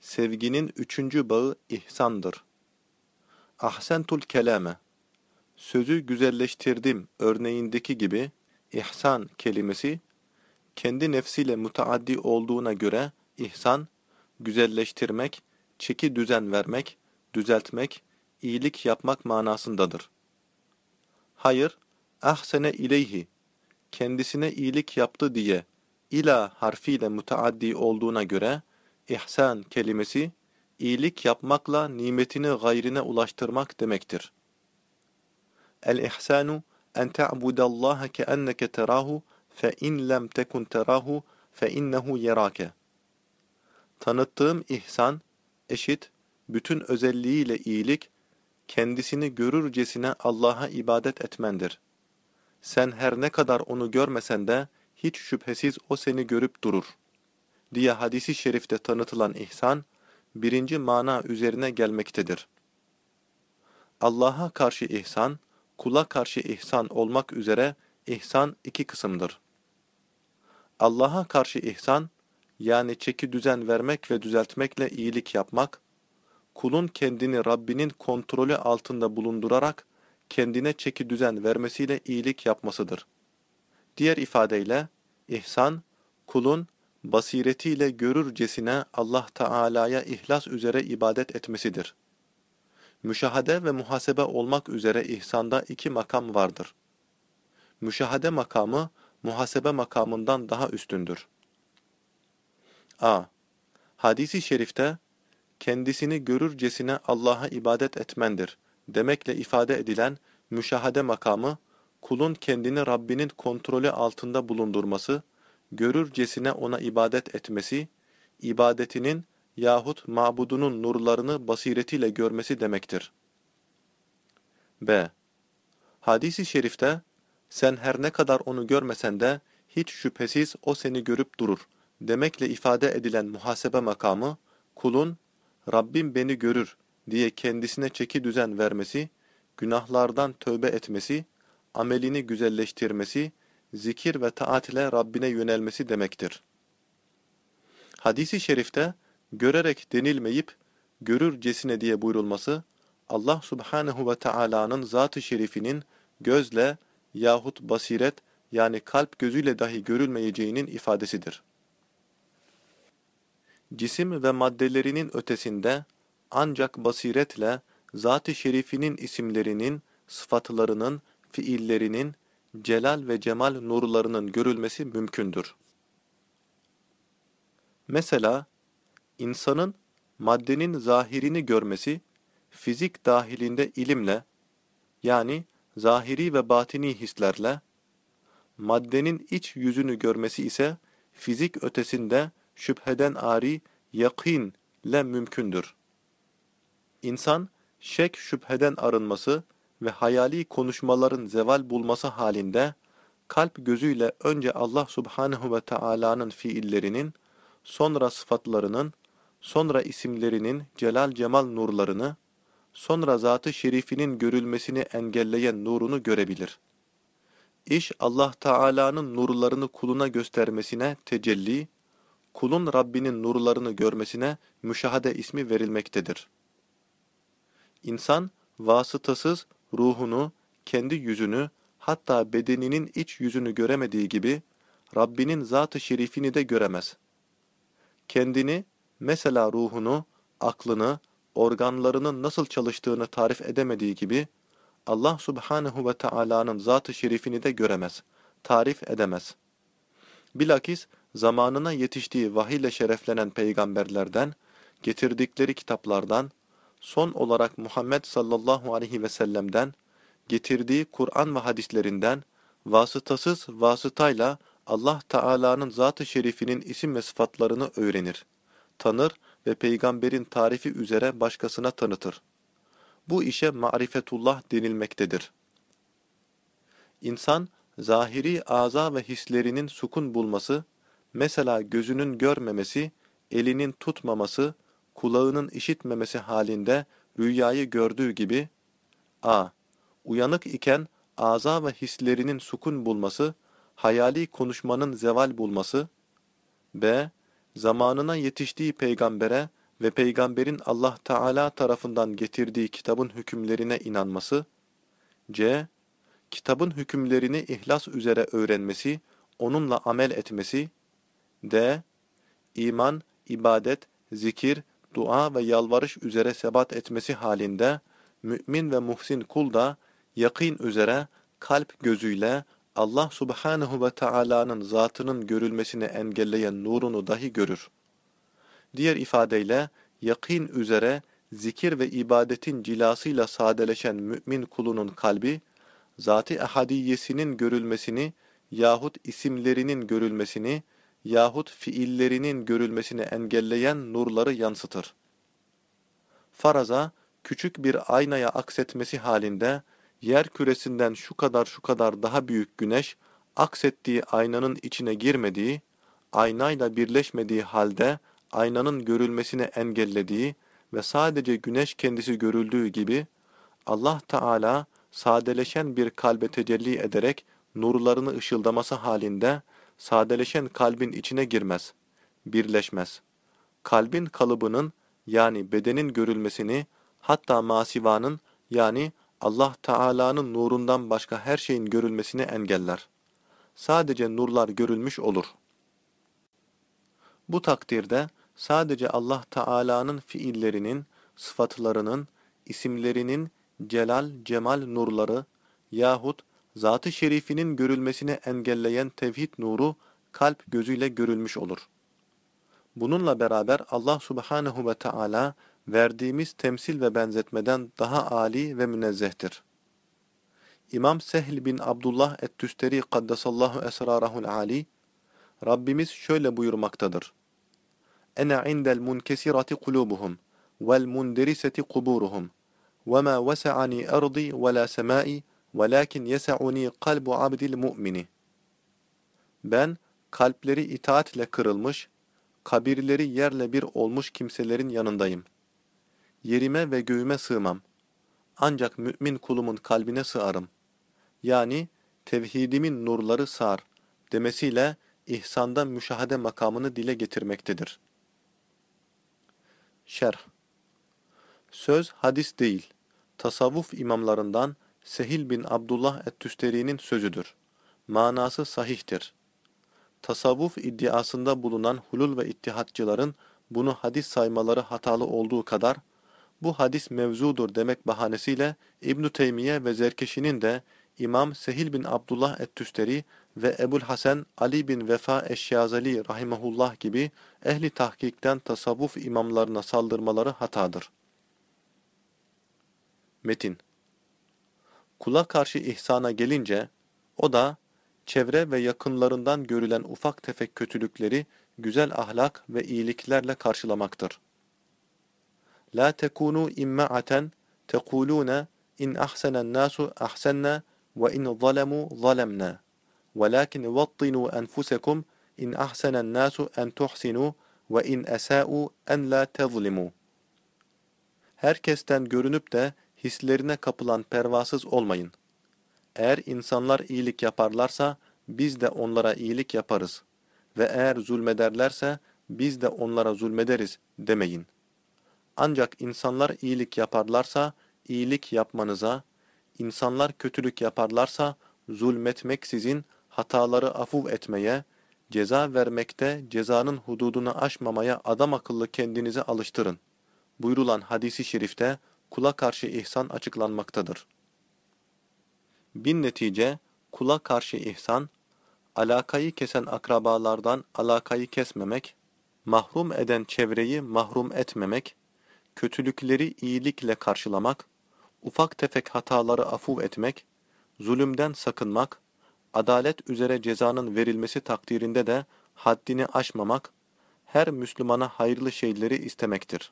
Sevginin üçüncü bağı ihsandır. Ahsentul kelame. Sözü güzelleştirdim örneğindeki gibi ihsan kelimesi kendi nefsiyle mutaaddi olduğuna göre ihsan güzelleştirmek, çeki düzen vermek, düzeltmek, iyilik yapmak manasındadır. Hayır, ahsene ileyhi kendisine iyilik yaptı diye ila harfiyle mutaaddi olduğuna göre ihsan kelimesi iyilik yapmakla nimetini gayrine ulaştırmak demektir. El-ihsanu en ta'budallaha keenneke terahu fe in lem tekun terahu fe innehu yerake. Tanıttığım ihsan, eşit, bütün özelliğiyle iyilik, kendisini görürcesine Allah'a ibadet etmendir. Sen her ne kadar onu görmesen de, hiç şüphesiz o seni görüp durur. Diye hadisi şerifte tanıtılan ihsan, birinci mana üzerine gelmektedir. Allah'a karşı ihsan, kula karşı ihsan olmak üzere ihsan iki kısımdır. Allah'a karşı ihsan, yani çeki düzen vermek ve düzeltmekle iyilik yapmak, kulun kendini Rabbinin kontrolü altında bulundurarak kendine çeki düzen vermesiyle iyilik yapmasıdır. Diğer ifadeyle, ihsan, kulun basiretiyle görürcesine Allah Teala'ya ihlas üzere ibadet etmesidir. Müşahade ve muhasebe olmak üzere ihsanda iki makam vardır. Müşahade makamı, muhasebe makamından daha üstündür. A. Hadisi şerifte, kendisini görürcesine Allah'a ibadet etmendir demekle ifade edilen müşahade makamı, kulun kendini Rabbinin kontrolü altında bulundurması, görürcesine ona ibadet etmesi, ibadetinin yahut mabudunun nurlarını basiretiyle görmesi demektir. B. Hadis-i şerifte, sen her ne kadar onu görmesen de, hiç şüphesiz o seni görüp durur demekle ifade edilen muhasebe makamı, kulun, Rabbim beni görür diye kendisine çeki düzen vermesi, günahlardan tövbe etmesi, amelini güzelleştirmesi, zikir ve taat ile Rabbine yönelmesi demektir. Hadisi şerifte görerek denilmeyip görürcesine diye buyurulması, Allah subhanehu ve Taala'nın zat-ı şerifinin gözle yahut basiret yani kalp gözüyle dahi görülmeyeceğinin ifadesidir. Cisim ve maddelerinin ötesinde ancak basiretle zat-ı şerifinin isimlerinin, sıfatlarının, fiillerinin, celal ve cemal nurlarının görülmesi mümkündür. Mesela, insanın maddenin zahirini görmesi, fizik dahilinde ilimle, yani zahiri ve batini hislerle, maddenin iç yüzünü görmesi ise fizik ötesinde şüpheden ari yakin ile mümkündür. İnsan, şek şüpheden arınması, ve hayali konuşmaların zeval bulması halinde kalp gözüyle önce Allah subhanehu ve Taala'nın fiillerinin, sonra sıfatlarının, sonra isimlerinin celal cemal nurlarını, sonra zatı şerifinin görülmesini engelleyen nurunu görebilir. İş Allah Teala'nın nurlarını kuluna göstermesine tecelli, kulun Rabbinin nurlarını görmesine müşahede ismi verilmektedir. İnsan vasıtasız ruhunu, kendi yüzünü, hatta bedeninin iç yüzünü göremediği gibi, Rabbinin zat-ı şerifini de göremez. Kendini, mesela ruhunu, aklını, organlarının nasıl çalıştığını tarif edemediği gibi, Allah subhanehu ve Taala'nın zat-ı şerifini de göremez, tarif edemez. Bilakis zamanına yetiştiği vahiyle şereflenen peygamberlerden, getirdikleri kitaplardan, son olarak Muhammed sallallahu aleyhi ve sellem'den, getirdiği Kur'an ve hadislerinden, vasıtasız vasıtayla Allah Teala'nın zat-ı şerifinin isim ve sıfatlarını öğrenir, tanır ve peygamberin tarifi üzere başkasına tanıtır. Bu işe marifetullah denilmektedir. İnsan, zahiri aza ve hislerinin sukun bulması, mesela gözünün görmemesi, elinin tutmaması, kulağının işitmemesi halinde rüyayı gördüğü gibi a. Uyanık iken aza ve hislerinin sukun bulması, hayali konuşmanın zeval bulması b. Zamanına yetiştiği peygambere ve peygamberin Allah Teala tarafından getirdiği kitabın hükümlerine inanması, c. Kitabın hükümlerini ihlas üzere öğrenmesi, onunla amel etmesi, d. İman, ibadet, zikir, dua ve yalvarış üzere sebat etmesi halinde, mümin ve muhsin kul da, yakîn üzere, kalp gözüyle, Allah subhanehu ve Taala'nın zatının görülmesini engelleyen nurunu dahi görür. Diğer ifadeyle, yakîn üzere, zikir ve ibadetin cilasıyla sadeleşen mümin kulunun kalbi, zat-ı ehadiyesinin görülmesini yahut isimlerinin görülmesini yahut fiillerinin görülmesini engelleyen nurları yansıtır. Faraza, küçük bir aynaya aksetmesi halinde, yer küresinden şu kadar şu kadar daha büyük güneş, aksettiği aynanın içine girmediği, aynayla birleşmediği halde aynanın görülmesini engellediği ve sadece güneş kendisi görüldüğü gibi, Allah Teala sadeleşen bir kalbe tecelli ederek nurlarını ışıldaması halinde sadeleşen kalbin içine girmez, birleşmez. Kalbin kalıbının yani bedenin görülmesini hatta masivanın yani Allah Teala'nın nurundan başka her şeyin görülmesini engeller. Sadece nurlar görülmüş olur. Bu takdirde sadece Allah Teala'nın fiillerinin, sıfatlarının, isimlerinin celal, cemal nurları yahut Zat-ı Şerifinin görülmesini engelleyen tevhid nuru kalp gözüyle görülmüş olur. Bununla beraber Allah Subhanahu ve Teala verdiğimiz temsil ve benzetmeden daha âli ve münezzehtir. İmam Sehl bin Abdullah et-Tüsteri kaddesallahu esrarahul ali Rabbimiz şöyle buyurmaktadır. Ene indel munkesirati kulubuhum vel munderiseti kuburuhum ve ma vesa'ani erdi ve semai وَلَكِنْ يَسَعُنِي قَلْبُ عَبْدِ الْمُؤْمِنِ Ben, kalpleri itaatle kırılmış, kabirleri yerle bir olmuş kimselerin yanındayım. Yerime ve göğüme sığmam. Ancak mümin kulumun kalbine sığarım. Yani, tevhidimin nurları sar demesiyle ihsanda müşahede makamını dile getirmektedir. Şerh Söz hadis değil, tasavvuf imamlarından Sehil bin Abdullah et-Tüsteri'nin sözüdür. Manası sahihtir. Tasavvuf iddiasında bulunan hulul ve ittihatçıların bunu hadis saymaları hatalı olduğu kadar, bu hadis mevzudur demek bahanesiyle İbn Teymiye ve Zerkeşi'nin de İmam Sehil bin Abdullah et-Tüsteri ve Ebul Hasan Ali bin Vefa Eşşazali rahimehullah gibi ehli tahkikten tasavvuf imamlarına saldırmaları hatadır. Metin Kula karşı ihsana gelince, o da çevre ve yakınlarından görülen ufak tefek kötülükleri güzel ahlak ve iyiliklerle karşılamaktır. La tekunu imma'aten tekulune in ahsenen nasu ahsenna ve in zalemu zalemna. Velakin vattinu enfusekum in ahsenen nasu en tuhsinu ve in esa'u en la tezlimu. Herkesten görünüp de hislerine kapılan pervasız olmayın. Eğer insanlar iyilik yaparlarsa biz de onlara iyilik yaparız ve eğer zulmederlerse biz de onlara zulmederiz demeyin. Ancak insanlar iyilik yaparlarsa iyilik yapmanıza, insanlar kötülük yaparlarsa zulmetmek sizin hataları afuv etmeye, ceza vermekte cezanın hududunu aşmamaya adam akıllı kendinizi alıştırın. Buyurulan hadisi şerifte kula karşı ihsan açıklanmaktadır. Bin netice, kula karşı ihsan, alakayı kesen akrabalardan alakayı kesmemek, mahrum eden çevreyi mahrum etmemek, kötülükleri iyilikle karşılamak, ufak tefek hataları afuv etmek, zulümden sakınmak, adalet üzere cezanın verilmesi takdirinde de haddini aşmamak, her Müslümana hayırlı şeyleri istemektir.